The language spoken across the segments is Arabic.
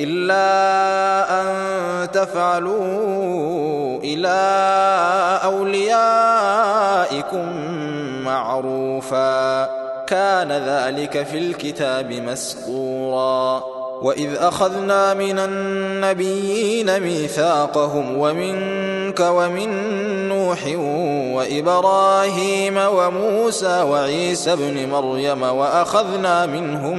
إلا أن تفعلوا إلى أوليائكم معروفا. كان ذلك في الكتاب مسطورا. وإذ أخذنا من النبيين ميثاقهم ومنك ومن نوح وإبراهيم وموسى وعيسى ابن مريم وأخذنا منهم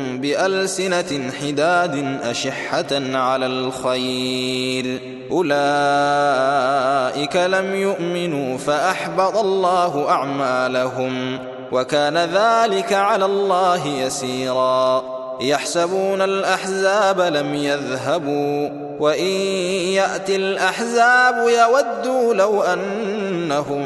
بألسنة حداد أشحة على الخير. أولئك لم يؤمنوا فأحبط الله أعمالهم وكان ذلك على الله يسيرا. يحسبون الأحزاب لم يذهبوا وإن يأتي الأحزاب يودوا لو أنهم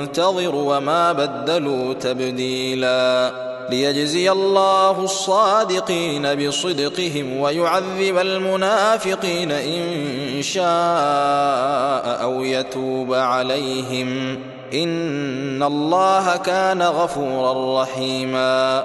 ينتظر وما بدلوا تبديلاً ليجزي الله الصادقين بصدقهم ويعذب المنافقين إن شاء أو يتوب عليهم إن الله كان غفورا رحيما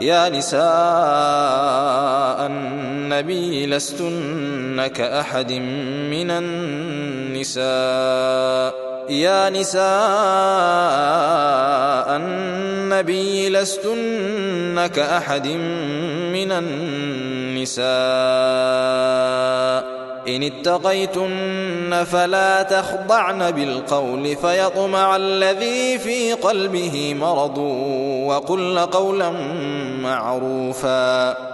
يا نساء النبي لستن كأحد من النساء. يا نساء النبي لستن كأحد من النساء. إن اتقيتن فلا تخضعن بالقول فيطمع الذي في قلبه مرض وقل قولا معروفا.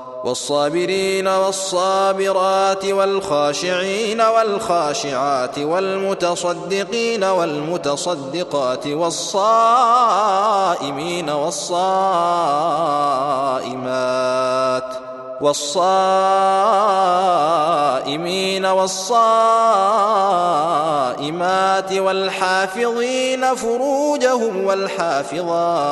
والصابرين والصابرات والخاشعين والخاشعات والمتصدقين والمتصدقات والصائمين والصائمات والصائمين والصائمات والحافظين فروجهم والحافظات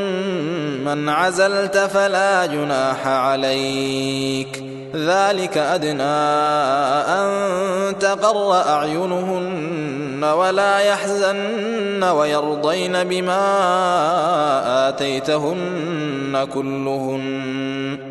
عزلت فلا جناح عليك. ذلك أدنى أن تقر أعينهن ولا يحزن ويرضين بما آتيتهن كلهن.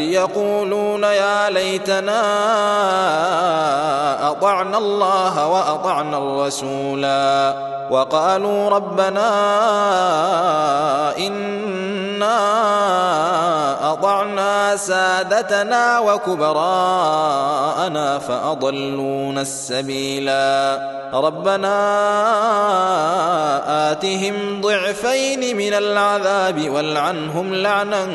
يقولون يا ليتنا أطعنا الله وأطعنا الرسولا وقالوا ربنا إنا أطعنا سادتنا وكبراءنا فأضلونا السبيلا. ربنا آتهم ضعفين من العذاب والعنهم لعنا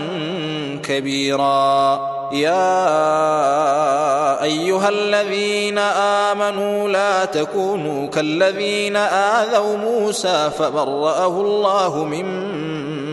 كبيرا. يا أيها الذين آمنوا لا تكونوا كالذين آذوا موسى فبرأه الله مما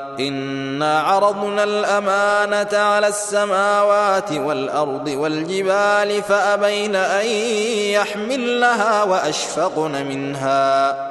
انا عرضنا الامانه على السماوات والارض والجبال فابين ان يحملنها واشفقن منها